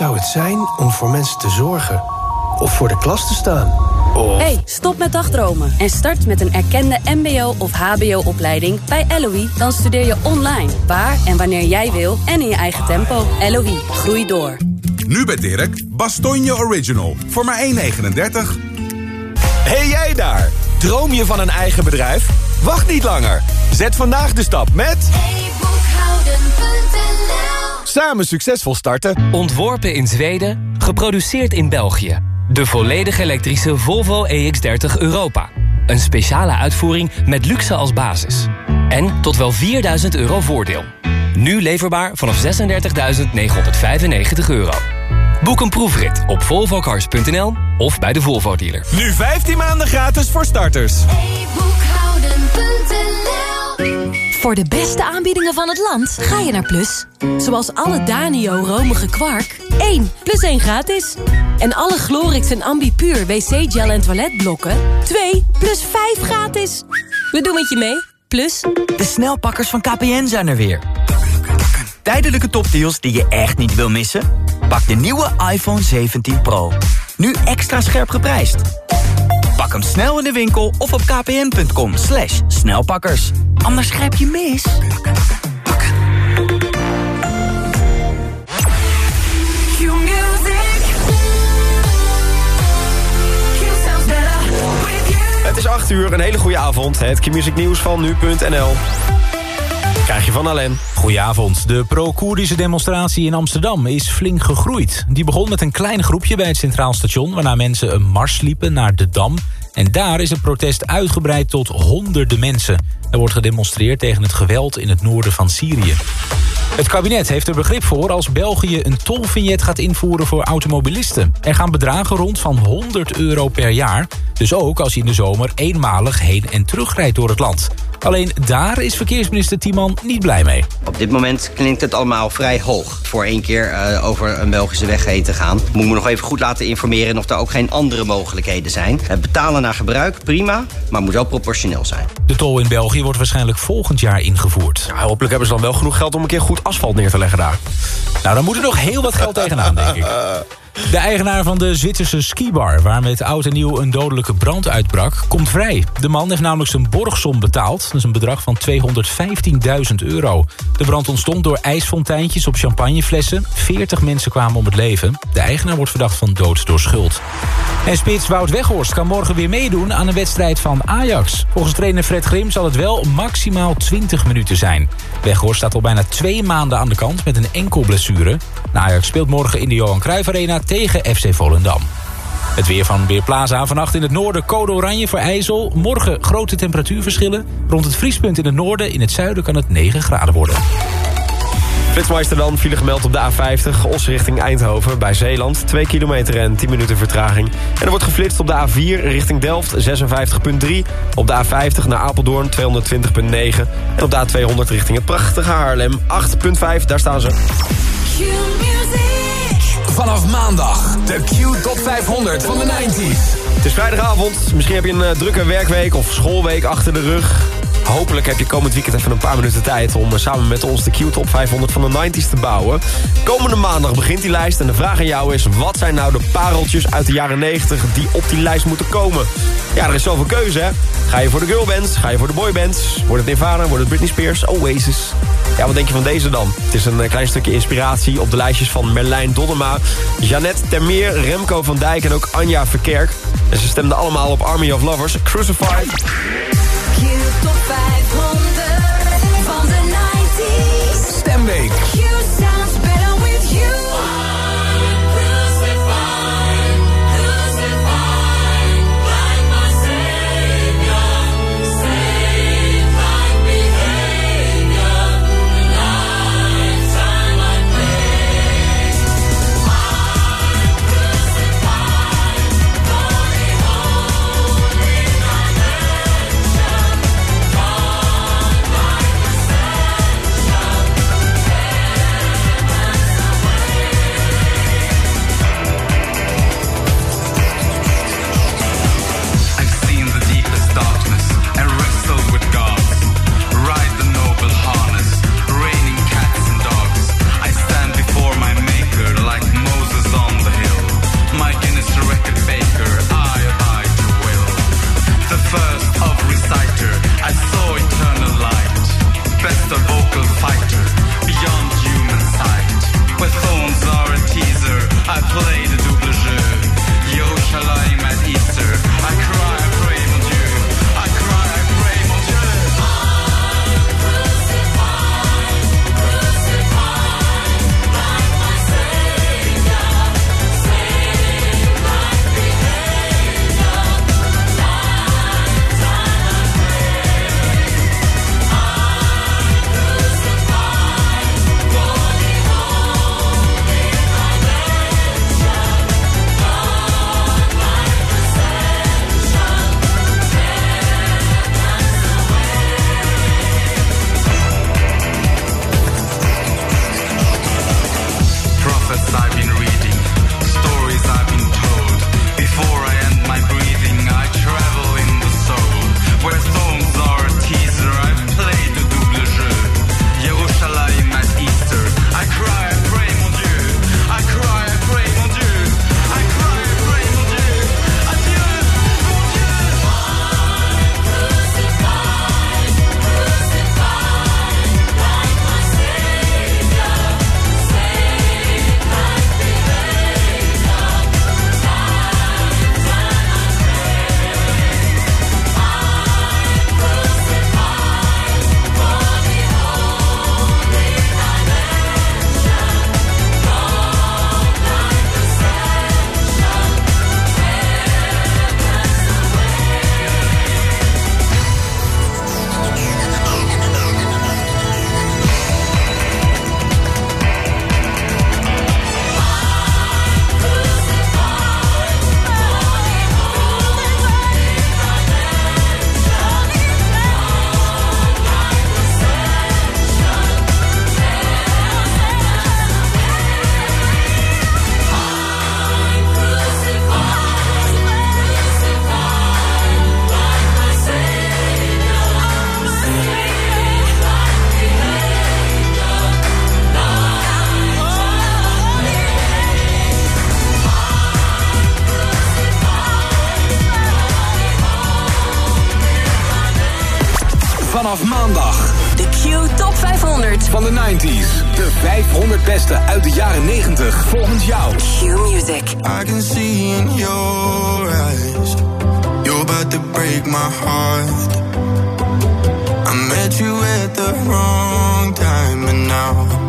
zou het zijn om voor mensen te zorgen? Of voor de klas te staan? Of... hey, stop met dagdromen en start met een erkende mbo- of hbo-opleiding bij LOE. Dan studeer je online, waar en wanneer jij wil en in je eigen tempo. LOE, groei door. Nu bij Dirk, Bastogne Original. Voor maar 1,39. Hey jij daar! Droom je van een eigen bedrijf? Wacht niet langer. Zet vandaag de stap met... Samen succesvol starten. Ontworpen in Zweden, geproduceerd in België. De volledig elektrische Volvo EX30 Europa. Een speciale uitvoering met luxe als basis. En tot wel 4000 euro voordeel. Nu leverbaar vanaf 36.995 euro. Boek een proefrit op volvocars.nl of bij de Volvo dealer. Nu 15 maanden gratis voor starters. Voor de beste aanbiedingen van het land ga je naar Plus. Zoals alle Danio romige kwark. 1 plus 1 gratis. En alle Glorix en Ambipuur wc-gel en toiletblokken. 2 plus 5 gratis. We doen het je mee. Plus... De snelpakkers van KPN zijn er weer. Tijdelijke topdeals die je echt niet wil missen? Pak de nieuwe iPhone 17 Pro. Nu extra scherp geprijsd. Pak hem snel in de winkel of op kpn.com slash snelpakkers. Anders grijp je mis. Het is 8 uur, een hele goede avond. Het Q-music nieuws van nu.nl. Krijg je van Alain. Goedenavond. De pro-Koerdische demonstratie in Amsterdam is flink gegroeid. Die begon met een klein groepje bij het Centraal Station... waarna mensen een mars liepen naar de Dam. En daar is het protest uitgebreid tot honderden mensen. Er wordt gedemonstreerd tegen het geweld in het noorden van Syrië. Het kabinet heeft er begrip voor als België een tolvignet gaat invoeren voor automobilisten. Er gaan bedragen rond van 100 euro per jaar. Dus ook als je in de zomer eenmalig heen en terug rijdt door het land. Alleen daar is verkeersminister Tiemann niet blij mee. Op dit moment klinkt het allemaal vrij hoog. Voor één keer uh, over een Belgische weg heen te gaan. Moet me nog even goed laten informeren of er ook geen andere mogelijkheden zijn. Het betalen naar gebruik, prima, maar moet wel proportioneel zijn. De tol in België wordt waarschijnlijk volgend jaar ingevoerd. Ja, hopelijk hebben ze dan wel genoeg geld om een keer goed asfalt neer te leggen daar. Nou, dan moet er nog heel wat geld tegenaan, denk ik. De eigenaar van de Zwitserse skibar... waar met oud en nieuw een dodelijke brand uitbrak, komt vrij. De man heeft namelijk zijn borgsom betaald. Dat is een bedrag van 215.000 euro. De brand ontstond door ijsfonteintjes op champagneflessen. 40 mensen kwamen om het leven. De eigenaar wordt verdacht van dood door schuld. En spits Wout Weghorst kan morgen weer meedoen aan een wedstrijd van Ajax. Volgens trainer Fred Grim zal het wel maximaal 20 minuten zijn. Weghorst staat al bijna twee maanden aan de kant met een enkel blessure. Ajax speelt morgen in de Johan Cruijff Arena tegen FC Volendam. Het weer van Weerplaza. Vannacht in het noorden code oranje voor IJssel. Morgen grote temperatuurverschillen. Rond het vriespunt in het noorden. In het zuiden kan het 9 graden worden. Flitsmeister dan, file gemeld op de A50, Os richting Eindhoven bij Zeeland. 2 kilometer en 10 minuten vertraging. En er wordt geflitst op de A4 richting Delft, 56,3. Op de A50 naar Apeldoorn, 220,9. En op de A200 richting het prachtige Haarlem, 8,5. Daar staan ze. Vanaf maandag, de Q Top 500 van de 90s. Het is vrijdagavond, misschien heb je een uh, drukke werkweek of schoolweek achter de rug. Hopelijk heb je komend weekend even een paar minuten tijd... om uh, samen met ons de Q-top 500 van de 90s te bouwen. Komende maandag begint die lijst en de vraag aan jou is... wat zijn nou de pareltjes uit de jaren 90 die op die lijst moeten komen? Ja, er is zoveel keuze, hè? Ga je voor de girlbands? Ga je voor de boybands? Wordt het Nirvana? Wordt het Britney Spears? Oasis? Ja, wat denk je van deze dan? Het is een klein stukje inspiratie op de lijstjes van Merlijn Donnema... Jeannette Termeer, Remco van Dijk en ook Anja Verkerk. En ze stemden allemaal op Army of Lovers, Crucified... Top 500 Vanaf maandag. De Q Top 500 van de 90s. De 500 beste uit de jaren 90 volgens jou. Q Music. I can see in your eyes. You're about to break my heart. I met you at the wrong time. And now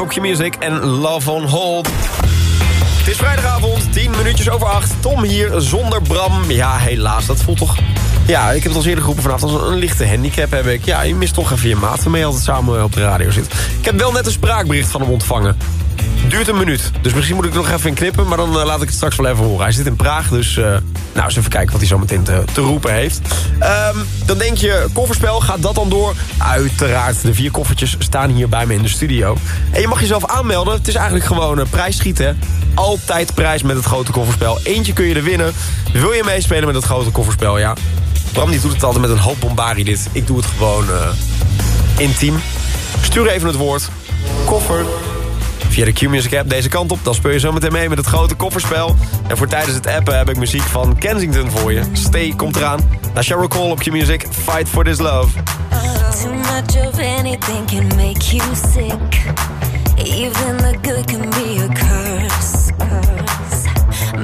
hold. Lucas en Love on Hold. Het is vrijdagavond, 10 minuutjes over 8. Tom hier zonder Bram. Ja, helaas, dat voelt toch... Ja, ik heb het al eerder geroepen vanavond. Als een lichte handicap heb ik. Ja, je mist toch even je maat waarmee je altijd samen op de radio zit. Ik heb wel net een spraakbericht van hem ontvangen. Duurt een minuut, dus misschien moet ik nog even in knippen... maar dan eh, laat ik het straks wel even horen. Hij zit in Praag, dus eh, nou, eens even kijken wat hij zo meteen te, te roepen heeft. Ehm, dan denk je, kofferspel, gaat dat dan door? Uiteraard, de vier koffertjes staan hier bij me in de studio. En je mag jezelf aanmelden. Het is eigenlijk gewoon uh, prijs schieten. Altijd prijs met het grote kofferspel. Eentje kun je er winnen. Wil je meespelen met het grote kofferspel, ja? Bram die doet het altijd met een hoop bombari dit. Ik doe het gewoon eh, intiem. Stuur even het woord. Koffer via de Q-Music app deze kant op. Dan speel je zo meteen mee met het grote kofferspel. En voor tijdens het appen heb ik muziek van Kensington voor je. Stay komt eraan. Naar Sheryl Cole op Q-Music. Fight for this love. Too much of anything can make you sick. Even the good can be a curse.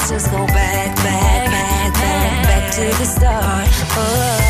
let's just go back, back, back, back, back to the start. Oh.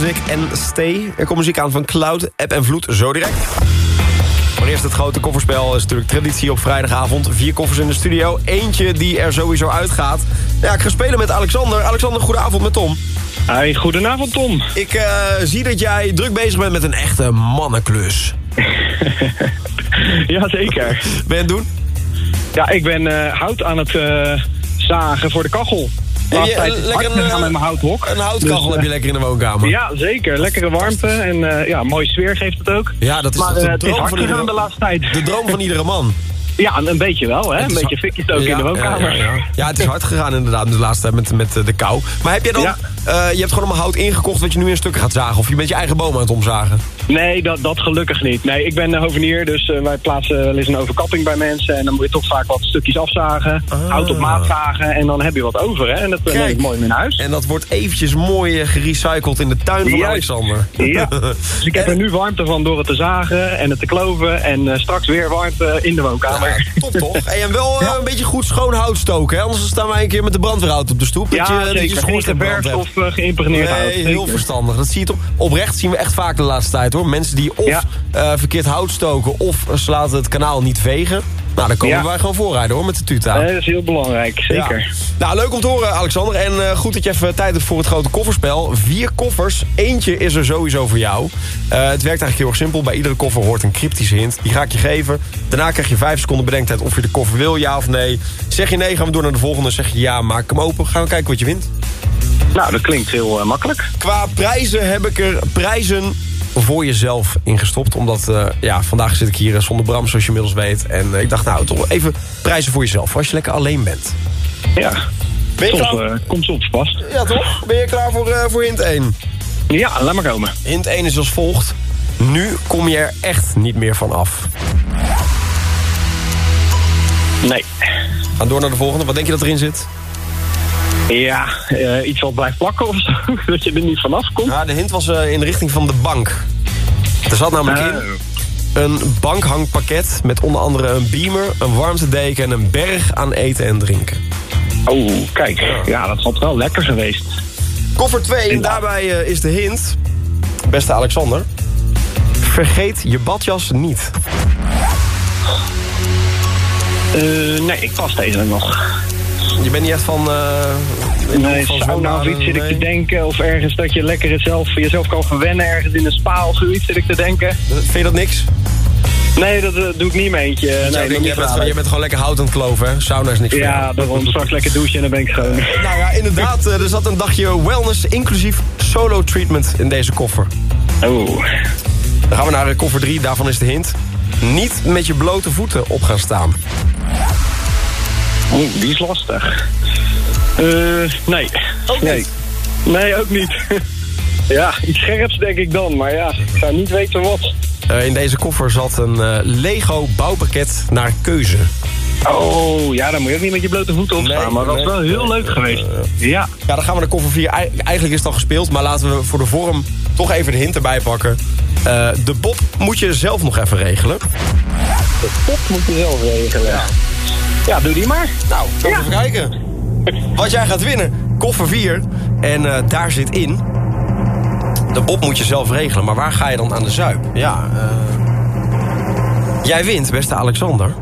music en Stay. Er komt muziek aan van Cloud, App en Vloed, zo direct. Maar eerst het grote kofferspel is natuurlijk traditie op vrijdagavond. Vier koffers in de studio. Eentje die er sowieso uitgaat. Ja, ik ga spelen met Alexander. Alexander, goedenavond met Tom. Hi, goedenavond Tom. Ik eh, zie dat jij druk bezig bent met een echte mannenklus. Jazeker. Ben je het doen? Ja, ik ben eh, hout aan het eh, zagen voor de kachel. Heb je een- lekker een, gegaan met mijn houthok. Een houtkachel Dus, heb je lekker in de woonkamer. Ja, zeker. Lekkere warmte en eh, ja, mooie sfeer geeft het ook. Ja, dat is maar de eh, het is droom hard van iedere- de laatste tijd. De droom van iedere man. Ja, een, beetje wel, hè. Een beetje fikjes ook in de woonkamer. Ja, ja, het is hard gegaan inderdaad de laatste tijd met, met eh, de kou. Maar heb je dan... Eh, je hebt gewoon allemaal hout ingekocht wat je nu in stukken gaat zagen? Of je bent je eigen boom aan het omzagen? Nee, dat, dat gelukkig niet. Nee, ik ben hovenier, dus eh, wij plaatsen wel eens een overkapping bij mensen. En dan moet je toch vaak wat stukjes afzagen, hout op maat zagen. En dan heb je wat over, hè. En dat neem ik mooi mee naar huis. En dat wordt eventjes mooi gerecycled in de tuin van. Alexander. Ja, dus ik heb er nu warmte van door het te zagen en het te kloven. En straks weer warmte in de woonkamer. Top toch? Hey, en wel eh, een beetje goed schoon hout stoken, hè? Anders staan wij een keer met de brandweerauto op de stoep. Ja, dat je, dat je zeker. Hebt. of uh, geïmpregneerd nee, hout. heel Zeker. verstandig. Dat zie je toch. Oprecht zien we echt vaak de laatste tijd hoor. Mensen die of eh, verkeerd hout stoken of ze laten het kanaal niet vegen. Nou, dan komen Ja. wij gewoon voorrijden hoor met de tuta. Nee, dat is heel belangrijk, zeker. Ja. Nou, leuk om te horen, Alexander. En eh, goed dat je even tijd hebt voor het grote kofferspel. Vier koffers. Eentje is er sowieso voor jou. Eh, het werkt eigenlijk heel erg simpel. Bij iedere koffer hoort een cryptische hint. Die ga ik je geven. Daarna krijg je vijf seconden bedenktijd of je de koffer wil, ja of nee. Zeg je nee, gaan we door naar de volgende. Zeg je ja, maak hem open. Gaan we kijken wat je wint. Nou, dat klinkt heel eh, makkelijk. Qua prijzen heb ik er prijzen voor jezelf ingestopt. Omdat, eh, ja, vandaag zit ik hier eh, zonder Bram, zoals je inmiddels weet. En eh, ik dacht, nou, toch even prijzen voor jezelf. Voor als je lekker alleen bent. Ja. Ben je Soms, klaar? komt soms vast. Ja, toch? Ben je klaar voor, voor hint 1? Ja, laat maar komen. Hint 1 is als volgt. Nu kom je er echt niet meer van af. Nee. Gaan door naar de volgende. Wat denk je dat erin zit? Ja, eh, iets wat blijft plakken of zo. dat je er niet vanaf komt. Ja, de hint was eh, in de richting van de bank. Er zat namelijk in een bankhangpakket met onder andere een beamer, een warmtedeken en een berg aan eten en drinken. Oh, kijk. Ja, dat had wel lekker geweest. Koffer 2, en daarbij eh, is de hint, beste Alexander. Vergeet je badjas niet. Eh, nee, ik pas deze nog. Je bent niet echt van... eh Nee, sauna of zwembaden, iets zit ik nee? te denken. Of ergens dat je lekker het zelf, jezelf kan verwennen. Ergens in een spa of zoiets zit ik te denken. Vind je dat niks? Nee, dat eh, doe ik niet mee eentje. Want Nee, jij bent, bent gewoon lekker hout aan het kloven, hè? Sauna is niks Ja, daarom straks lekker douchen en dan ben ik schoon. Nou ja, inderdaad. eh, Er zat een dagje wellness inclusief solo treatment in deze koffer. Oh. Dan gaan we naar eh, koffer 3. Daarvan is de hint. Niet met je blote voeten op gaan staan. Oeh, die is lastig. Eh, nee. nee. Nee, ook niet. ja, iets scherps denk ik dan. Maar ja, ik zou niet weten wat. Eh, in deze koffer zat een eh, Lego bouwpakket naar keuze. Oh, ja, dan moet je ook niet met je blote voeten opstaan. maar dat is wel heel leuk geweest. Ja. Ja, dan gaan we naar koffer 4. Ei- Eigenlijk is het al gespeeld, maar laten we voor de vorm toch even de hint erbij pakken. Eh, de Bob moet je zelf nog even regelen. De pop moet je zelf regelen. Ja. Ja, doe die maar. Nou, gaan we even kijken. Wat jij gaat winnen. Koffer 4. En eh, daar zit in... De Bob moet je zelf regelen, maar waar ga je dan aan de zuip? Ja, eh... Jij wint, beste Alexander.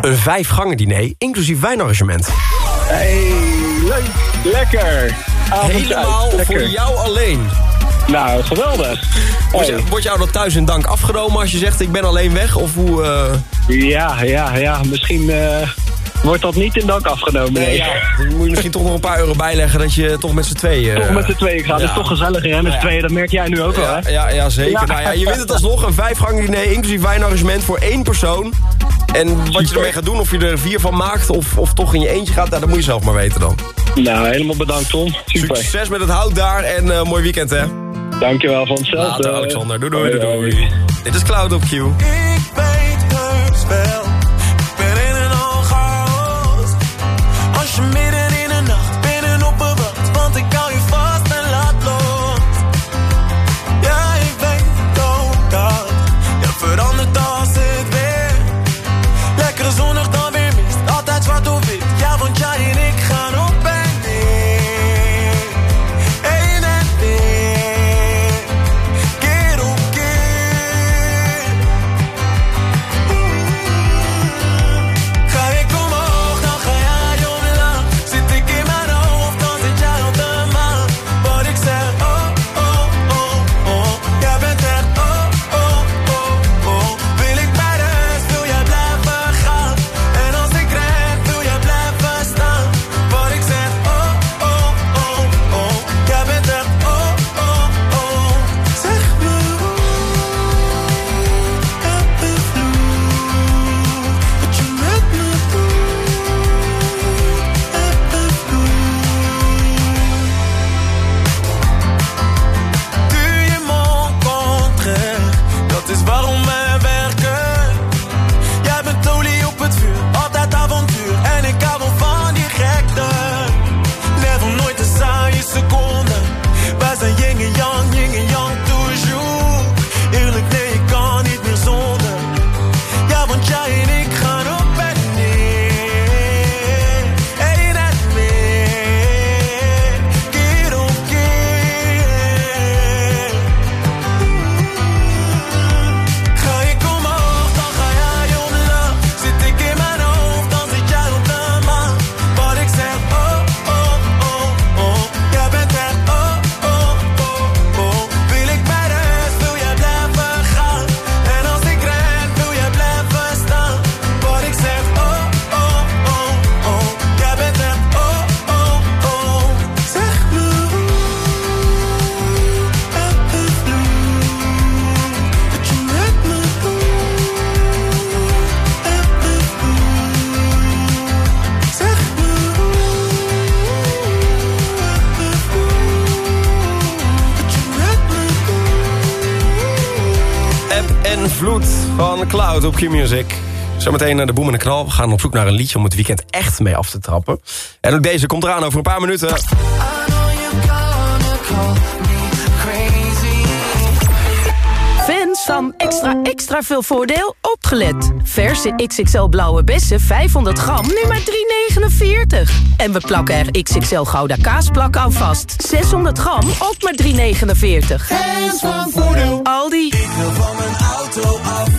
Een vijf gangen diner, inclusief wijnarrangement. Hey, leuk. Lekker. Helemaal. Lekker. voor jou alleen. Nou, geweldig. Wordt, wordt jou dat thuis in dank afgenomen als je zegt ik ben alleen weg? Of hoe... eh, Ja, ja, ja. Misschien eh, wordt dat niet in dank afgenomen. Nee, Nee, ja. Dan moet je misschien toch nog een paar euro bijleggen dat je toch met z'n tweeën... Toch eh, met z'n tweeën gaat. Dat is toch gezelliger, hè? Met z'n Ja. tweeën, dat merk jij nu ook wel, hè? Ja, ja, zeker. Nou ja, je wint het alsnog een vijfgangen diner, inclusief wijnarrangement voor één persoon. En wat je ermee gaat doen, of je er vier van maakt of, of toch in je eentje gaat, nou, dat moet je zelf maar weten dan. Nou, helemaal bedankt, Tom. Super. Succes met het hout daar en eh, mooi weekend hè. Dankjewel van hetzelfde. Later Alexander, doei doei, doei. Dit is Cloud op Q. Ik weet heus wel, Cloud op Q-Music. Zometeen naar de boem en de knal. We gaan op zoek naar een liedje om het weekend echt mee af te trappen. En ook deze komt eraan over een paar minuten. Fans van extra extra veel voordeel opgelet. Verse XXL blauwe bessen 500 gram nu maar 3,49. En we plakken er XXL gouda kaasplak aan vast. 600 gram ook maar 3,49. Fans van voordeel. Aldi. Ik wil van mijn auto van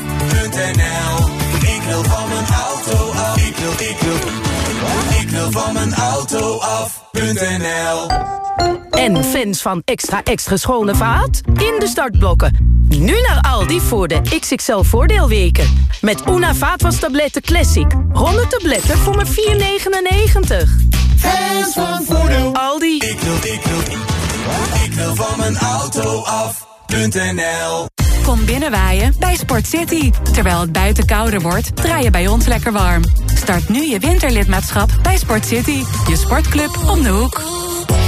mijn auto af. Ik wil, ik wil, ik wil van mijn auto af.nl En fans van extra extra schone vaat? In de startblokken. Nu naar Aldi voor de XXL voordeelweken. Met Una vaatwastabletten Classic. 100 tabletten voor maar 4,99. Fans van voordeel. Aldi. Ik wil, ik wil, ik wil van mijn auto af.nl Kom binnenwaaien bij Sport City. Terwijl het buiten kouder wordt, draai je bij ons lekker warm. Start nu je winterlidmaatschap bij Sport City. Je sportclub om de hoek.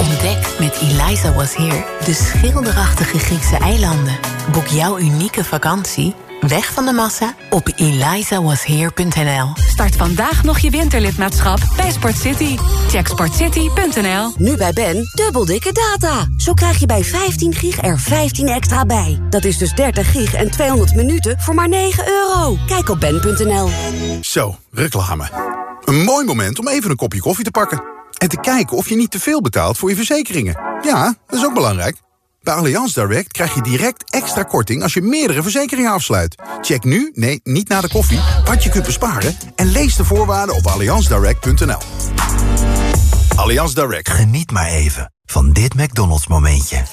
Ontdek met Eliza Was Here de schilderachtige Griekse eilanden. Boek jouw unieke vakantie, weg van de massa, op elizawasheer.nl. Start vandaag nog je winterlidmaatschap bij Sport City. Check sportcity.nl. Nu bij Ben, dubbel dikke data. Zo krijg je bij 15 gig er 15 extra bij. Dat is dus 30 gig en 200 minuten voor maar 9 euro. Kijk op ben.nl. Zo, reclame. Een mooi moment om even een kopje koffie te pakken. En te kijken of je niet te veel betaalt voor je verzekeringen. Ja, dat is ook belangrijk. Bij Allianz Direct krijg je direct extra korting als je meerdere verzekeringen afsluit. Check nu, nee, niet na de koffie, wat je kunt besparen... en lees de voorwaarden op allianzdirect.nl. Allianz Direct. Geniet maar even van dit McDonald's momentje.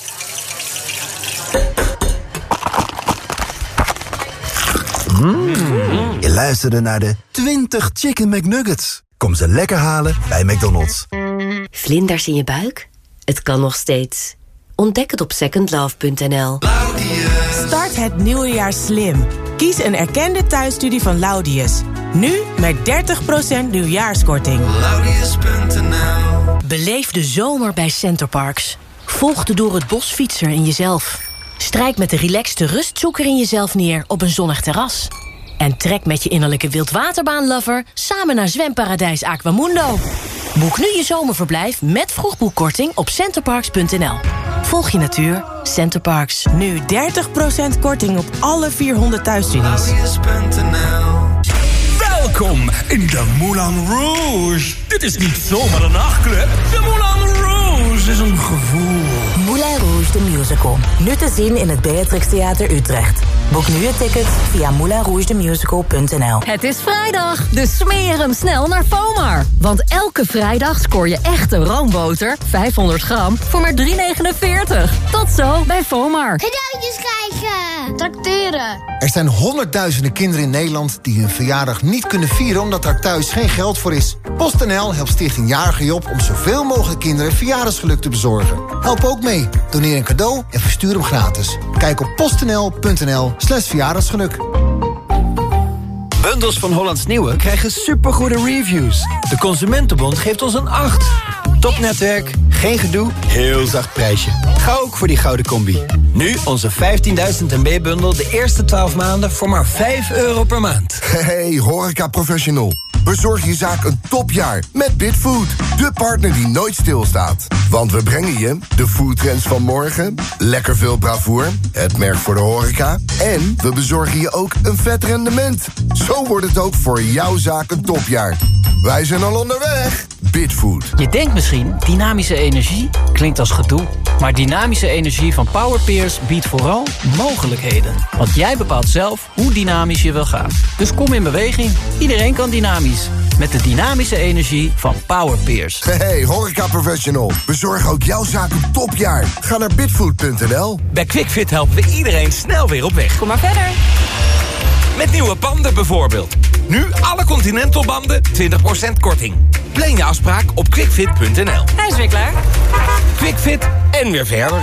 Mm. Je luisterde naar de 20 Chicken McNuggets. Kom ze lekker halen bij McDonald's. Vlinders in je buik? Het kan nog steeds. Ontdek het op secondlove.nl. Start het nieuwe jaar slim. Kies een erkende thuisstudie van Laudius. Nu met 30% nieuwjaarskorting. Laudius.nl Beleef de zomer bij Centerparks. Volg de door het bos fietser in jezelf. Strijk met de relaxte rustzoeker in jezelf neer op een zonnig terras. En trek met je innerlijke wildwaterbaanlover samen naar zwemparadijs Aquamundo. Boek nu je zomerverblijf met vroegboekkorting op centerparks.nl. Volg je natuur, Centerparks. Nu 30% korting op alle 400 thuisstudies. Welkom in de Moulin Rouge. Dit is niet zomaar een nachtclub. De Moulin Rouge is een gevoel. Moulin Rouge de Musical. Nu te zien in het Beatrix Theater Utrecht. Boek nu je ticket via moulinrougedemusical.nl Het is vrijdag, dus smeer hem snel naar FOMAR. Want elke vrijdag scoor je echte roomboter, 500 gram, voor maar 3,49. Tot zo bij FOMAR. Cadeautjes krijgen! Tracteren! Er zijn honderdduizenden kinderen in Nederland die hun verjaardag niet kunnen vieren omdat daar thuis geen geld voor is. PostNL helpt Stichting Jarige Job om zoveel mogelijk kinderen verjaardagsgeluk te bezorgen. Help ook mee. Doneer een cadeau en verstuur hem gratis. Kijk op postnl.nl slash verjaardagsgeluk. Bundels van Hollands Nieuwe krijgen supergoede reviews. De Consumentenbond geeft ons een 8. Topnetwerk, geen gedoe, heel zacht prijsje. Ga ook voor die gouden combi. Nu onze 15.000 MB-bundel de eerste 12 maanden voor maar 5 euro per maand. Hey, horeca professional. Bezorg je zaak een topjaar met Bitfood. De partner die nooit stilstaat. Want we brengen je de foodtrends van morgen, lekker veel bravoer, het merk voor de horeca... en we bezorgen je ook een vet rendement. Zo wordt het ook voor jouw zaak een topjaar. Wij zijn al onderweg. Bitfood. Je denkt misschien, dynamische energie klinkt als gedoe. Maar dynamische energie van Powerpeers biedt vooral mogelijkheden. Want jij bepaalt zelf hoe dynamisch je wil gaan. Dus kom in beweging. Iedereen kan dynamisch. Met de dynamische energie van Powerpeers. Hey, horeca professional. Bezorg ook jouw zaak een topjaar. Ga naar bitfood.nl. Bij QuickFit helpen we iedereen snel weer op weg. Kom maar verder. Met nieuwe banden bijvoorbeeld. Nu alle Continental banden 20% korting. Plan je afspraak op quickfit.nl. Hij is weer klaar. Quickfit en weer verder.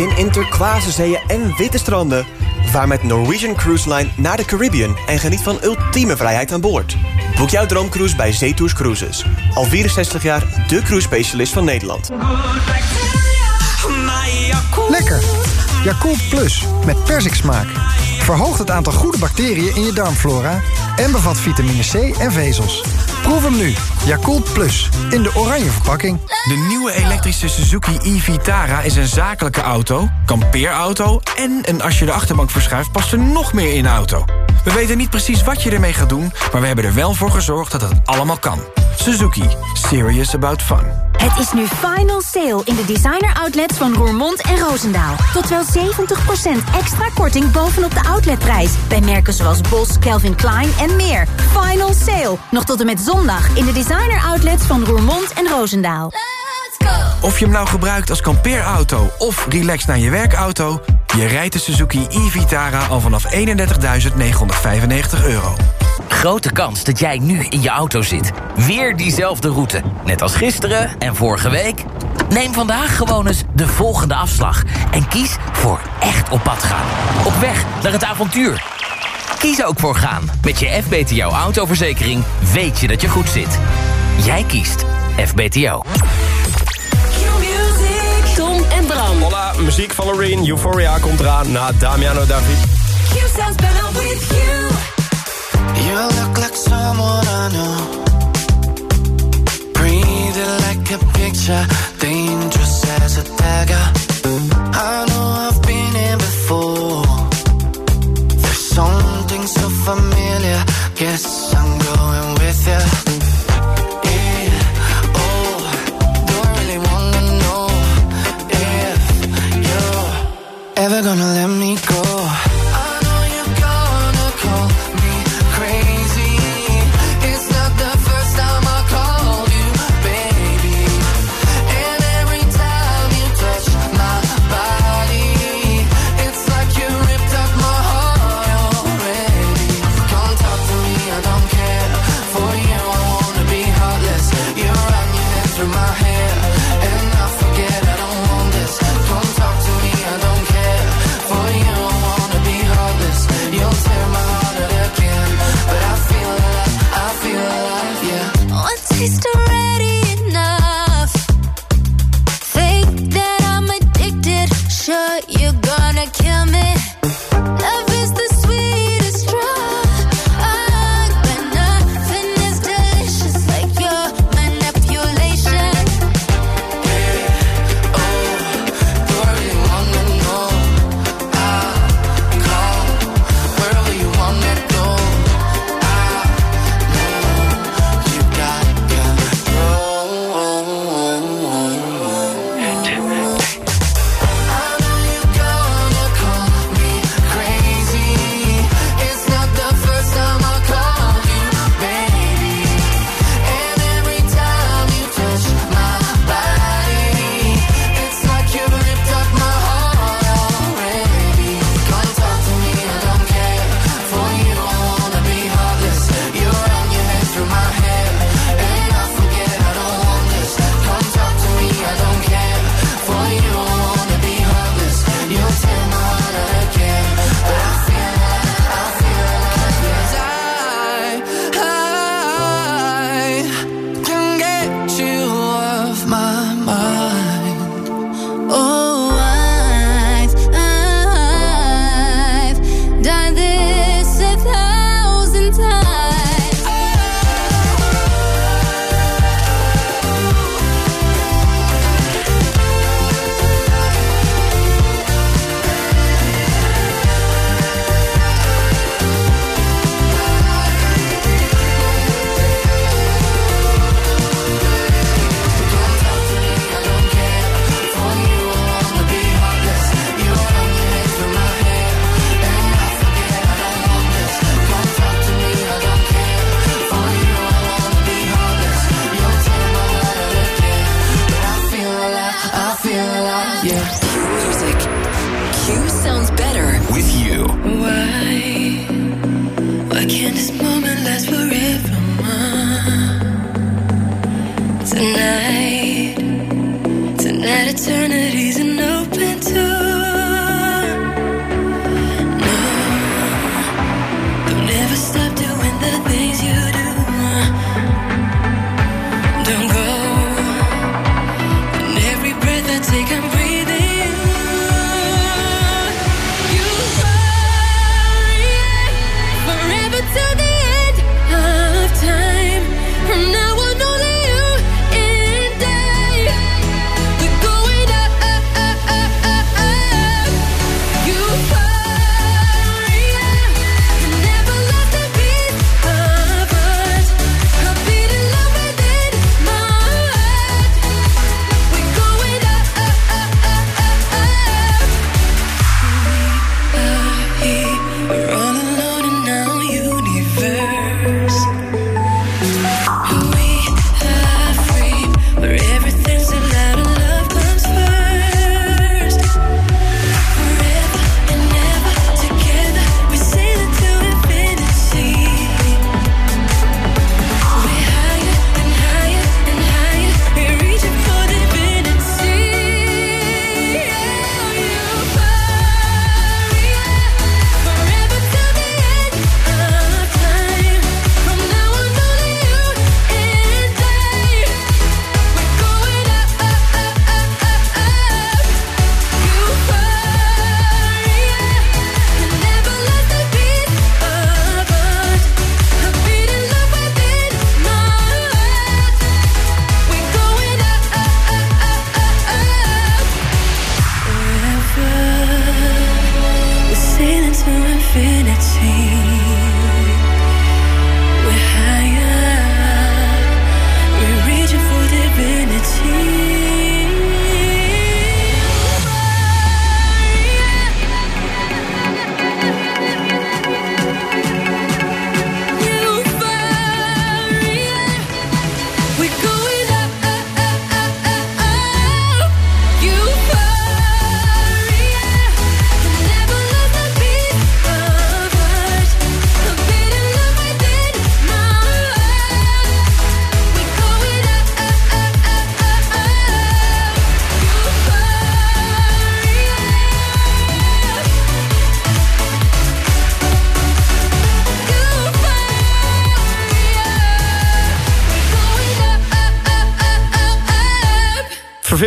In turquoise zeeën en witte stranden. Vaar met Norwegian Cruise Line naar de Caribbean en geniet van ultieme vrijheid aan boord. Boek jouw droomcruise bij Zetours Cruises. Al 64 jaar de cruise specialist van Nederland. Lekker. Yakult Plus met persiksmaak. Verhoogt het aantal goede bacteriën in je darmflora... en bevat vitamine C en vezels. Proef hem nu. Yakult Plus. In de oranje verpakking. De nieuwe elektrische Suzuki e-Vitara is een zakelijke auto, kampeerauto... en een als je de achterbank verschuift past er nog meer in de auto. We weten niet precies wat je ermee gaat doen... maar we hebben er wel voor gezorgd dat het allemaal kan. Suzuki. Serious about fun. Het is nu final sale in de designer outlets van Roermond en Roosendaal. Tot wel 70% extra korting bovenop de outletprijs. Bij merken zoals Bos, Calvin Klein en meer. Final sale. Nog tot en met zondag in de designer outlets van Roermond en Roosendaal. Of je hem nou gebruikt als kampeerauto of relax naar je werkauto... je rijdt de Suzuki e-Vitara al vanaf 31.995 euro. Grote kans dat jij nu in je auto zit. Weer diezelfde route. Net als gisteren en vorige week. Neem vandaag gewoon eens de volgende afslag. En kies voor echt op pad gaan. Op weg naar het avontuur. Kies ook voor gaan. Met je FBTO autoverzekering weet je dat je goed zit. Jij kiest FBTO. Muziek van Loreen. Euphoria komt eraan na Damiano David. You look like someone I know. Breathing like a picture, dangerous as a dagger. I know I've been here before. There's something so familiar. Guess I'm going with you.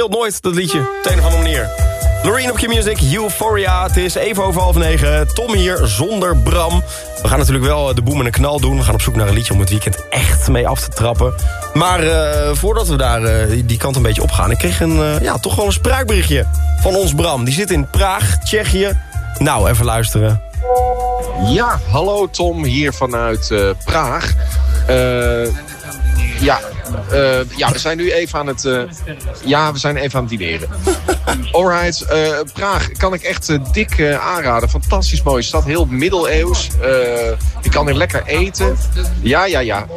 Nooit, dat liedje. Op de een of andere manier. Loreen op Q-Music, Euphoria. Het is even over half negen. Tom hier, zonder Bram. We gaan natuurlijk wel eh, de boem en de knal doen. We gaan op zoek naar een liedje om het weekend echt mee af te trappen. Maar eh, voordat we daar eh, die- kant een beetje op gaan... ik kreeg een, ja, toch wel een spraakberichtje van ons Bram. Die zit in Praag, Tsjechië. Nou, even luisteren. Ja, hallo Tom, hier vanuit Praag. Ja, ja, we zijn nu even aan het... eh, ja, we zijn even aan het dineren. Alright, eh, Praag kan ik echt eh, dik eh, aanraden. Fantastisch mooie stad, heel middeleeuws. Eh, je kan er lekker eten. Ja, ja, ja.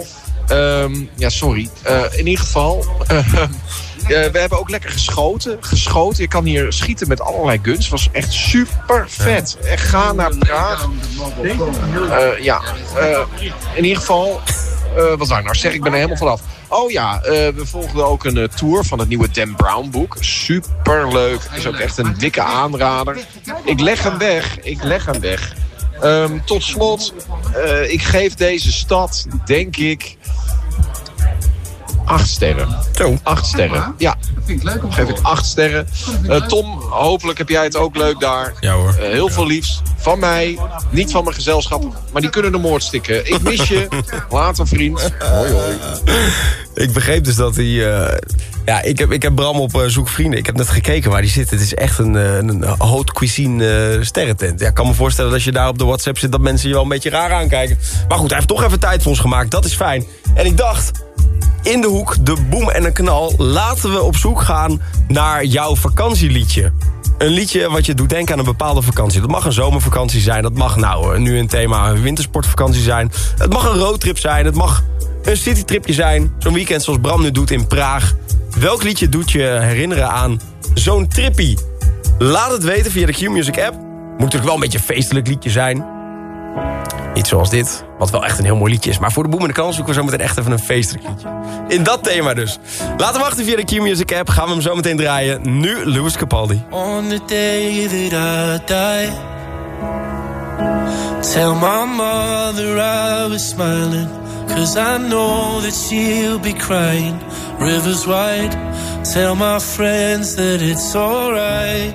Ehm, ja, sorry. Eh, in ieder geval... eh, we hebben ook lekker geschoten. Geschoten. Je kan hier schieten met allerlei guns. was echt super vet. Echt ga naar Praag. Eh, ja, eh, in ieder geval... eh, wat zou ik nou zeggen? Ik ben er helemaal vanaf. Oh ja, eh, we volgden ook een eh, tour van het nieuwe Dan Brown boek. Super leuk. Is ook echt een dikke aanrader. Ik leg hem weg. Ik leg hem weg. Ehm, tot slot, ik geef deze stad, denk ik, acht sterren. Zo. Acht sterren. Ja. vind ik leuk om te Geef ik acht sterren. Eh, Tom, hopelijk heb jij het ook leuk daar. Ja hoor. Eh, heel veel liefs. Van mij. Niet van mijn gezelschap. Maar die kunnen de moord stikken. Ik mis je. Later vriend. Hoi hoi. Ik begreep dus dat hij... eh, ja, ik heb, ik heb Bram op zoek vrienden. Ik heb net gekeken waar hij zit. Het is echt een, een haute cuisine sterrentent. Ja, ik kan me voorstellen dat als je daar op de WhatsApp zit... dat mensen je wel een beetje raar aankijken. Maar goed, hij heeft toch even tijd voor ons gemaakt. Dat is fijn. En ik dacht, in de hoek, de boem en een knal... laten we op zoek gaan naar jouw vakantieliedje. Een liedje wat je doet denken aan een bepaalde vakantie. Dat mag een zomervakantie zijn. Dat mag nou eh, nu een thema een wintersportvakantie zijn. Het mag een roadtrip zijn. Het mag een citytripje zijn. Zo'n weekend zoals Bram nu doet in Praag. Welk liedje doet je herinneren aan zo'n trippie? Laat het weten via de Q-Music app. Moet natuurlijk wel een beetje een feestelijk liedje zijn. Iets zoals dit, wat wel echt een heel mooi liedje is. Maar voor de boem en de krans zoeken we zo meteen echt even een feestelijk. In dat thema dus. Laten we wachten via de Q-Music app. Gaan we hem zo meteen draaien. Nu Louis Capaldi. On the day that I die Tell my mother I was smiling Cause I know that she'll be crying Rivers wide Tell my friends that it's alright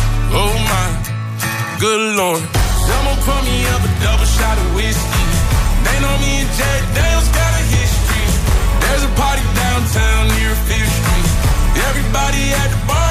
Oh my, good lord. Someone pour me up a double shot of whiskey. They know me and Jack Daniels got a history. There's a party downtown near Fifth Street. Everybody at the bar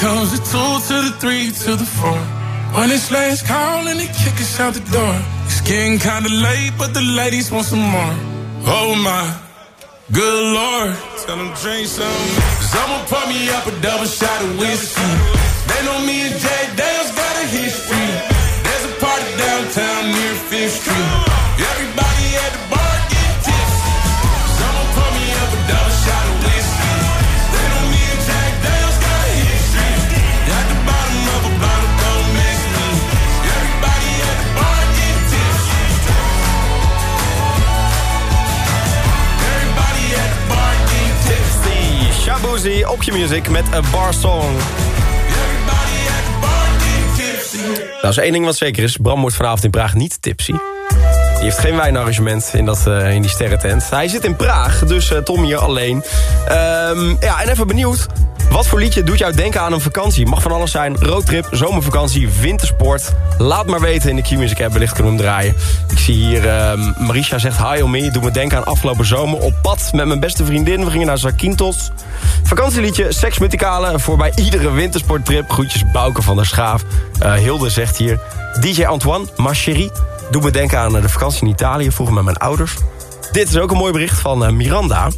Comes the two to the three to the four. When it's last call and they kick us out the door. It's getting kinda late, but the ladies want some more. Oh my, good lord. Tell them drink some. Someone pour me up a double shot of whiskey. They know me and Jay Dale's got a history. There's a party downtown near Fifth Street. Everybody Op je music met een bar song. Nou, er één ding wat zeker is, Bram wordt vanavond in Praag niet tipsy. Die heeft geen wijnarrangement in, dat, eh, in die sterrentent. Hij zit in Praag, dus eh, Tom hier alleen. Ehm, ja, en even benieuwd. Wat voor liedje doet jou denken aan een vakantie? Mag van alles zijn. Roadtrip, zomervakantie, wintersport. Laat maar weten in de Q-Music app. Wellicht kunnen draaien. Ik zie hier, ehm, Marisha zegt hi on me. Doe me denken aan afgelopen zomer op pad met mijn beste vriendin. We gingen naar Zakynthos. Vakantieliedje, seks met voor bij iedere wintersporttrip. Groetjes Bouke van der Schaaf. Eh, Hilde zegt hier, DJ Antoine, ma chérie. Doe me denken aan de vakantie in Italië. Vroeger met mijn ouders. Dit is ook een mooi bericht van eh, Miranda.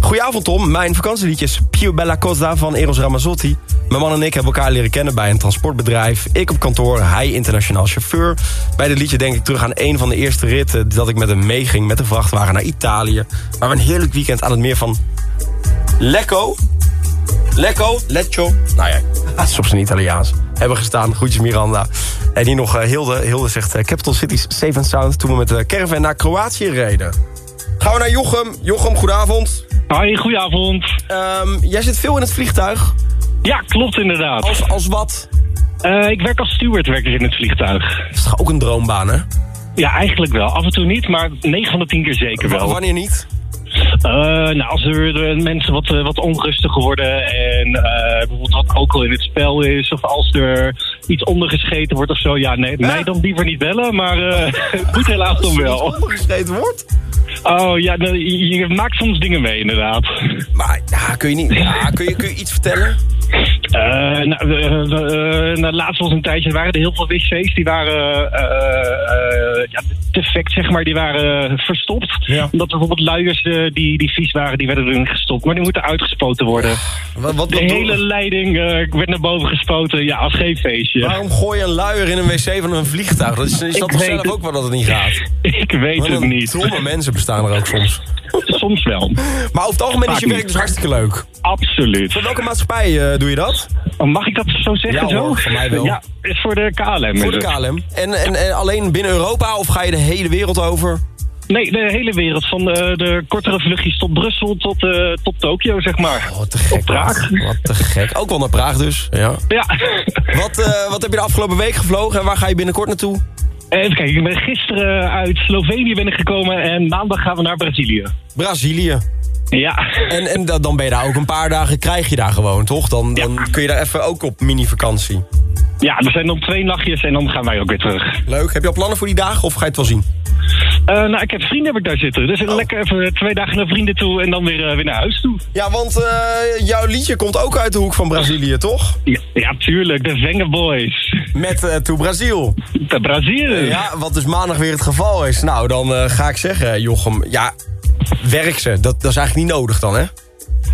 Goedenavond Tom, mijn vakantieliedje is Più Bella Cosa van Eros Ramazzotti. Mijn man en ik hebben elkaar leren kennen bij een transportbedrijf. Ik op kantoor, hij internationaal chauffeur. Bij dit liedje denk ik terug aan een van de eerste ritten... dat ik met hem meeging met de vrachtwagen naar Italië. Waar we een heerlijk weekend aan het meer van Lecco... Lecco, Lecco, nou ja, het is op zijn Italiaans. Hebben gestaan, groetjes Miranda. En hier nog uh, Hilde. Hilde zegt uh, Capital Cities Safe and Sound... toen we met de caravan naar Kroatië reden. Gaan we naar Jochem. Jochem, goedenavond. Hoi, goedenavond. Um, jij zit veel in het vliegtuig. Ja, klopt inderdaad. Als, als wat? Uh, ik werk als steward werk ik in het vliegtuig. Dat is toch ook een droombaan, hè? Ja, eigenlijk wel. Af en toe niet, maar 9 van de 10 keer zeker wel. Wanneer niet? Uh, nou, als er, er mensen wat, wat onrustiger worden en bijvoorbeeld wat alcohol in het spel is, of als er iets ondergescheten wordt of zo, ja, nee, mij dan liever niet bellen, maar het moet helaas dan wel. Ondergescheten wordt? Oh ja, nou, je, maakt soms dingen mee, inderdaad. Maar ja, kun je niet. Ja, kun, je, kun je iets vertellen? Uh, nou, uh, uh, nou, laatst was een tijdje, er waren er heel veel wc's die waren ja, defect, zeg maar, die waren verstopt. Ja. Omdat bijvoorbeeld luiers die, die vies waren, die werden erin gestopt. Maar die moeten uitgespoten worden. Wat, wat, de hele leiding werd naar boven gespoten, ja, als geen feestje. Waarom gooi je een luier in een wc van een vliegtuig? Dat is, is dat toch zelf ook wel dat het niet gaat? Ik weet het niet. Domme mensen bestaan er ook soms. Soms wel. Maar over het algemeen is je werk dus hartstikke leuk. Absoluut. Voor welke maatschappij uh, doe je dat? Oh, mag ik dat zo zeggen? Ja, hoor, zo? voor mij wel. Ja, is voor de KLM. Voor de KLM. En, en, en alleen binnen Europa of ga je de hele wereld over? Nee, de hele wereld. Van de, de kortere vluchtjes tot Brussel tot, uh, tot Tokio, zeg maar. Oh, wat te gek. Praag. Wat, wat te gek. Ook wel naar Praag dus. Ja. ja. wat, uh, wat heb je de afgelopen week gevlogen en waar ga je binnenkort naartoe? Even kijken, ik ben gisteren uit Slovenië ben ik gekomen en maandag gaan we naar Brazilië. Brazilië? Ja. En, en dan ben je daar ook een paar dagen, krijg je daar gewoon, toch? Dan, dan ja. kun je daar even ook op mini-vakantie. Ja, er zijn dan twee nachtjes en dan gaan wij ook weer terug. Leuk. Heb je al plannen voor die dagen of ga je het wel zien? Uh, nou, ik heb vrienden heb ik daar zitten. Dus oh. lekker even twee dagen naar vrienden toe en dan weer, uh, weer naar huis toe. Ja, want uh, jouw liedje komt ook uit de hoek van Brazilië, toch? Ja, ja tuurlijk. De Venga Boys. Met To Brazil. De Brazil. ja, wat dus maandag weer het geval is. Nou, dan ga ik zeggen, Jochem, ja, werk ze. Dat, dat is eigenlijk niet nodig dan, hè?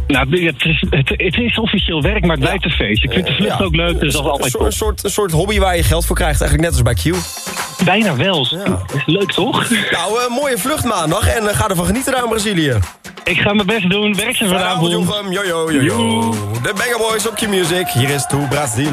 Nou, het is, het, het is officieel werk, maar het blijft een feest. Ik vind de vlucht ja. ook leuk, dus dat is altijd een soort, een soort hobby waar je geld voor krijgt, eigenlijk net als bij Q. Bijna wel. Ja. Leuk, toch? Nou, uh, mooie vlucht maandag en uh, ga ervan genieten daar in Brazilië. Ik ga mijn best doen. Werk ze vanavond. Jochem. Yo, yo, yo, yo. De Banger Boys op Q-Music. Hier is To Brazil.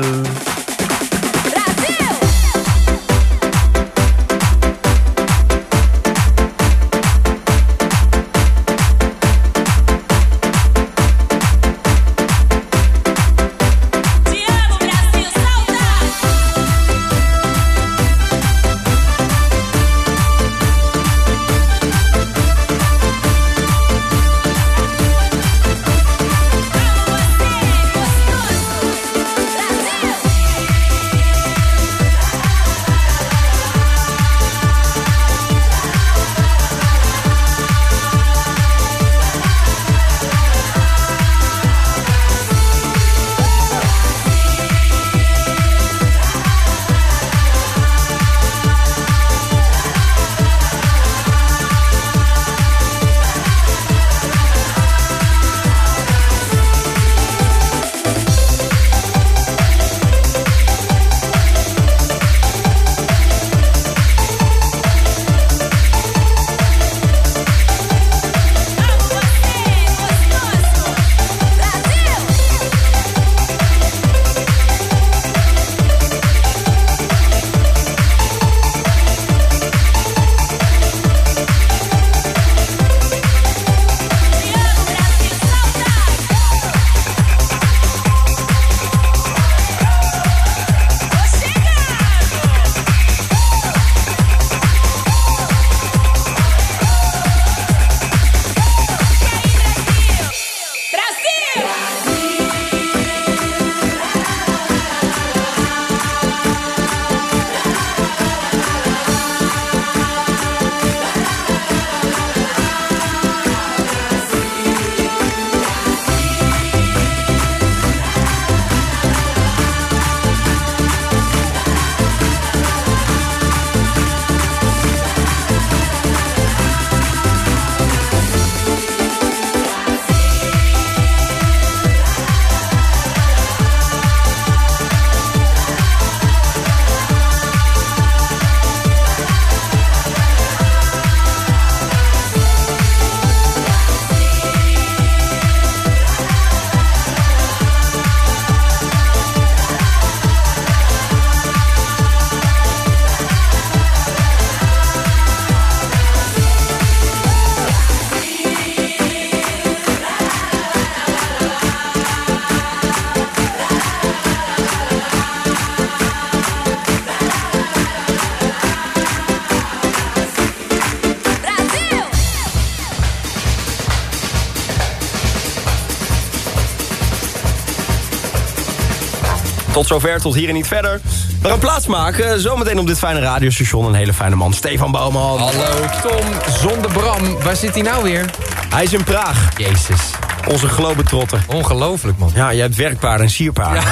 Zover, tot hier en niet verder. We gaan plaatsmaken. Zometeen op dit fijne radiostation een hele fijne man. Stefan Bouwman. Hallo Tom, zonder Bram. Waar zit hij nou weer? Hij is in Praag. Jezus. Onze globetrotter. Ongelooflijk, man. Ja, jij hebt werkpaarden en sierpaarden.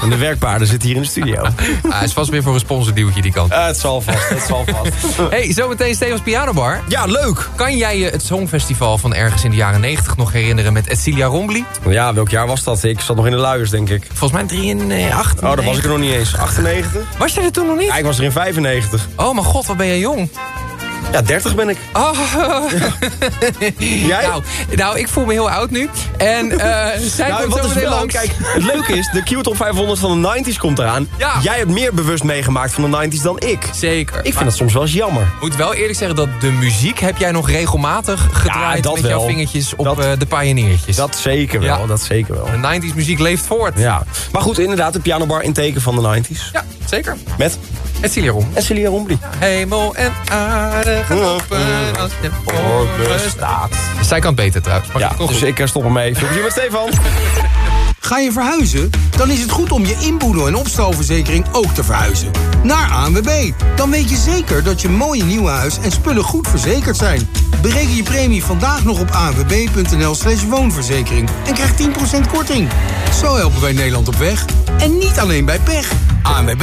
En de werkpaarden zitten hier in de studio. Ah, hij is vast weer voor een sponsorduwtje die kant. Uh, het zal vast, het zal vast. hey, zometeen Stevens Pianobar. Ja, leuk. Kan jij je het Songfestival van ergens in de jaren 90 nog herinneren met Edcilia Rombly? Ja, welk jaar was dat? Ik zat nog in de luiers, denk ik. Volgens mij 83. Oh, dat was ik er nog niet eens. 98? Was jij er toen nog niet? Ja, ik was er in 95. Oh, mijn god, wat ben jij jong. Ja, 30 ben ik. Oh. Jij? Nou, nou, ik voel me heel oud nu. En uh, zij nou, komt wat zo is wel, langs. Kijk, het leuke is, de Q-top 500 van de 90s komt eraan. Ja. Jij hebt meer bewust meegemaakt van de 90s dan ik. Zeker. Ik vind Maar- dat soms wel eens jammer. Ik moet wel eerlijk zeggen dat de muziek heb jij nog regelmatig gedraaid met wel. jouw vingertjes op Dat- eh, de pioneertjes. Dat zeker wel, Ja. dat zeker wel. De 90s muziek leeft voort. Ja. Maar goed, inderdaad, de pianobar in teken van de 90s. Ja, zeker. Met? Edcilia Rombly. Edcilia Rombly. Hemel en aarde gaan open als je voor me staat. Zij kan het beter trouwens. Maar Ja, dus ik eh, stop ermee. Veel plezier met Stefan. Ga je verhuizen? Dan is het goed om je inboedel- en opstalverzekering ook te verhuizen. Naar ANWB. Dan weet je zeker dat je mooie nieuwe huis en spullen goed verzekerd zijn. Bereken je premie vandaag nog op anwb.nl slash woonverzekering. En krijg 10% korting. Zo helpen wij Nederland op weg. En niet alleen bij pech. ANWB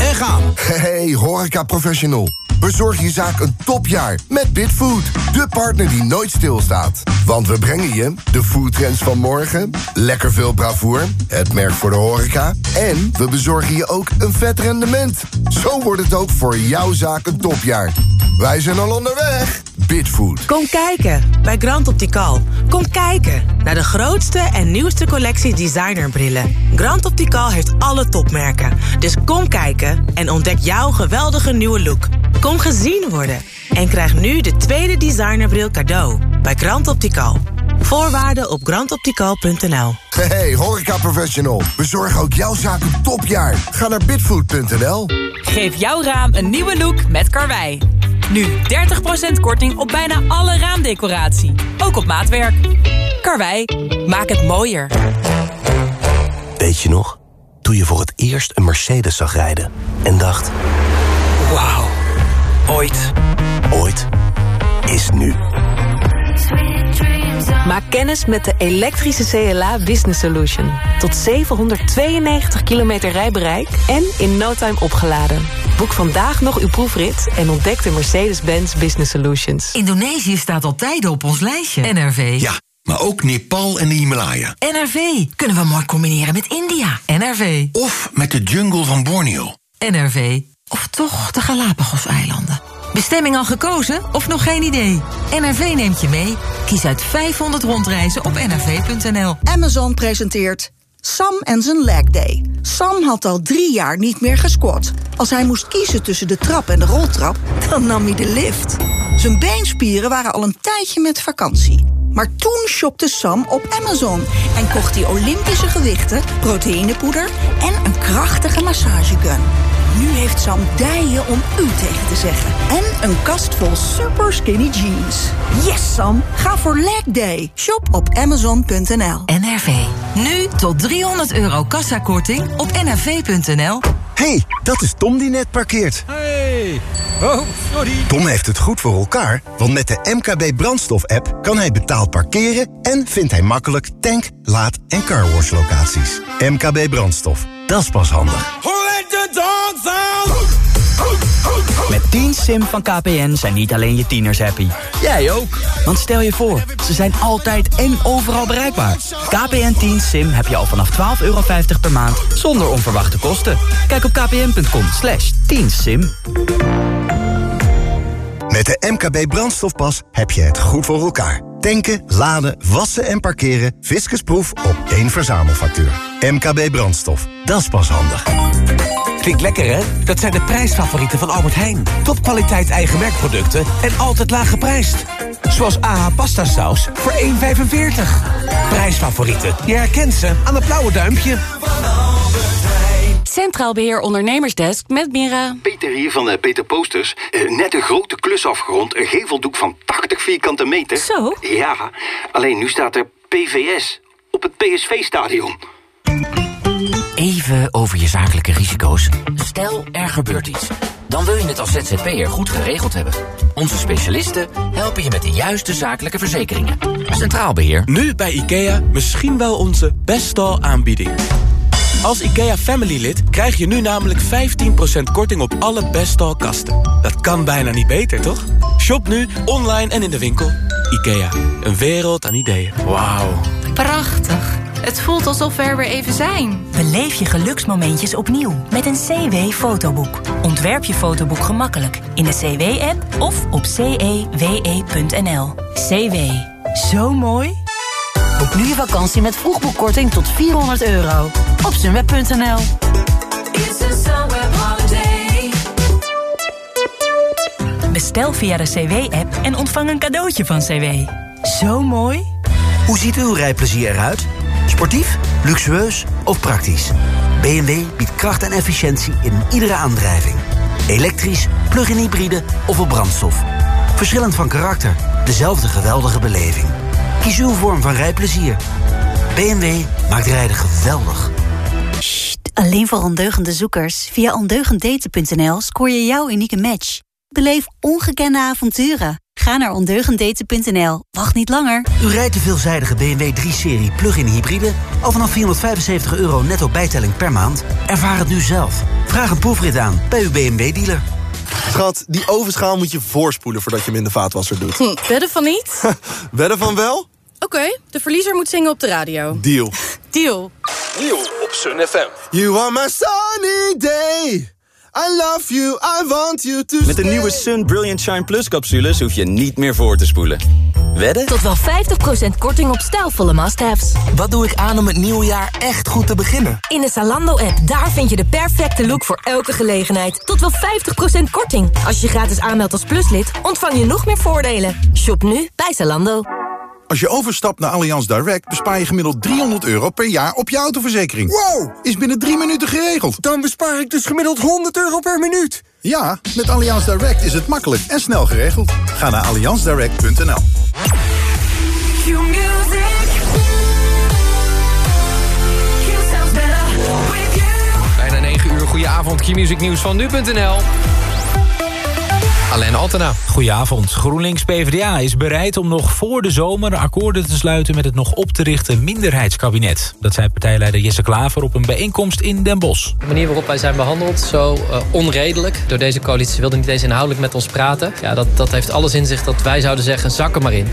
en gaan. Hey, horeca professional. Bezorg je zaak een topjaar met Bitfood. De partner die nooit stilstaat. Want we brengen je de foodtrends van morgen, lekker veel bravoer, het merk voor de horeca... en we bezorgen je ook een vet rendement. Zo wordt het ook voor jouw zaak een topjaar. Wij zijn al onderweg. Bitfood. Kom kijken bij Grand Optical. Kom kijken naar de grootste en nieuwste collectie designerbrillen. Grand Optical heeft alle topmerken. Dus kom kijken en ontdek jouw geweldige nieuwe look. Kom gezien worden en krijg nu de tweede designerbril cadeau bij Grand Optical. Voorwaarden op grandoptical.nl. Hey, horeca professional. Bezorg ook jouw zaak een topjaar. Ga naar bitfood.nl. Geef jouw raam een nieuwe look met Karwei. Nu 30% korting op bijna alle raamdecoratie. Ook op maatwerk. Karwei, maak het mooier. Weet je nog? Toen je voor het eerst een Mercedes zag rijden en dacht... Wauw, ooit, ooit is nu. Maak kennis met de elektrische CLA Business Solution. Tot 792 kilometer rijbereik en in no time opgeladen. Boek vandaag nog uw proefrit en ontdek de Mercedes-Benz Business Solutions. Indonesië staat al tijden op ons lijstje. NRV. Ja, maar ook Nepal en de Himalaya. NRV. Kunnen we mooi combineren met India. NRV. Of met de jungle van Borneo. NRV. Of toch de Galapagos-eilanden. Bestemming al gekozen of nog geen idee? NRV neemt je mee. Kies uit 500 rondreizen op nrv.nl. Amazon presenteert Sam en zijn leg day. Sam had al drie jaar niet meer gesquat. Als hij moest kiezen tussen de trap en de roltrap, dan nam hij de lift. Zijn beenspieren waren al een tijdje met vakantie. Maar toen shopte Sam op Amazon en kocht hij Olympische gewichten, proteïnepoeder en een krachtige massagegun. Nu heeft Sam dijen om u tegen te zeggen. En een kast vol super skinny jeans. Yes, Sam. Ga voor leg day. Shop op amazon.nl. NRV. Nu tot 300 euro kassakorting op nrv.nl. hey, dat is Tom die net parkeert. Hey. Oh, sorry. Tom heeft het goed voor elkaar, want met de MKB brandstof-app kan hij betaald parkeren en vindt hij makkelijk tank, laad- en carwash locaties. MKB brandstof, dat is pas handig. Met 10 Sim van KPN zijn niet alleen je tieners happy. Jij ook. Want stel je voor, ze zijn altijd en overal bereikbaar. KPN 10 Sim heb je al vanaf 12,50 euro per maand zonder onverwachte kosten. Kijk op kpn.com slash 10 Sim. Met de MKB brandstofpas heb je het goed voor elkaar. Tanken, laden, wassen en parkeren. Fiscusproef op één verzamelfactuur. MKB brandstof, dat is pas handig. Klinkt lekker, hè? Dat zijn de prijsfavorieten van Albert Heijn. Topkwaliteit eigen merkproducten en altijd laag geprijsd. Zoals AH pasta saus voor 1,45. Prijsfavorieten. Je herkent ze aan het blauwe duimpje. Centraal Beheer Ondernemersdesk met Mira. Peter hier van eh, Peter Posters. Eh, net een grote klus afgerond. Een geveldoek van 80 vierkante meter. Zo? Ja, alleen nu staat er PVS op het PSV-stadion. Even Even over je zakelijke risico's. Stel, er gebeurt iets. Dan wil je het als ZZP'er goed geregeld hebben. Onze specialisten helpen je met de juiste zakelijke verzekeringen. Centraal Beheer. Nu bij IKEA misschien wel onze beste aanbieding. Als IKEA Family lid krijg je nu namelijk 15% korting op alle Bestal kasten. Dat kan bijna niet beter, toch? Shop nu, online en in de winkel. IKEA, een wereld aan ideeën. Wauw. Prachtig. Het voelt alsof we er weer even zijn. Beleef je geluksmomentjes opnieuw met een CW-fotoboek. Ontwerp je fotoboek gemakkelijk in de CW-app of op cewe.nl. CW. Zo mooi. Boek nu je vakantie met vroegboekkorting tot 400 euro. Op sunweb.nl. Bestel via de CW-app en ontvang een cadeautje van CW. Zo mooi. Hoe ziet uw rijplezier eruit? Sportief, luxueus of praktisch? BMW biedt kracht en efficiëntie in iedere aandrijving. Elektrisch, plug-in hybride of op brandstof. Verschillend van karakter, dezelfde geweldige beleving. Kies uw vorm van rijplezier. BMW maakt rijden geweldig. Alleen voor ondeugende zoekers. Via ondeugenddaten.nl scoor je jouw unieke match. Beleef ongekende avonturen. Ga naar ondeugenddaten.nl. Wacht niet langer. U rijdt de veelzijdige BMW 3-serie plug-in hybride... al vanaf 475 euro netto bijtelling per maand? Ervaar het nu zelf. Vraag een proefrit aan bij uw BMW-dealer. Schat, die ovenschaal moet je voorspoelen voordat je hem in de vaatwasser doet. Hm, wedden van niet? wedden van wel? Oké, de verliezer moet zingen op de radio. Deal. Deal. Deal op Sun FM. You are my sunny day. I love you, I want you to Met de nieuwe Sun Brilliant Shine Plus capsules hoef je niet meer voor te spoelen. Wedden? Tot wel 50% korting op stijlvolle must-haves. Wat doe ik aan om het nieuwe jaar echt goed te beginnen? In de Zalando-app, daar vind je de perfecte look voor elke gelegenheid. Tot wel 50% korting. Als je je gratis aanmeldt als pluslid, ontvang je nog meer voordelen. Shop nu bij Zalando. Als je overstapt naar Allianz Direct bespaar je gemiddeld 300 euro per jaar op je autoverzekering. Wow! Is binnen drie minuten geregeld. Dan bespaar ik dus gemiddeld 100 euro per minuut. Ja, met Allianz Direct is het makkelijk en snel geregeld. Ga naar allianzdirect.nl Bijna 9 uur, goedenavond. Q-music nieuws van nu.nl. Alain Altena. Goedenavond. GroenLinks PvdA is bereid om nog voor de zomer akkoorden te sluiten met het nog op te richten minderheidskabinet. Dat zei partijleider Jesse Klaver op een bijeenkomst in Den Bosch. De manier waarop wij zijn behandeld, zo uh, onredelijk door deze coalitie, wilde niet eens inhoudelijk met ons praten. Ja, dat, dat heeft alles in zich dat wij zouden zeggen, zak er maar in.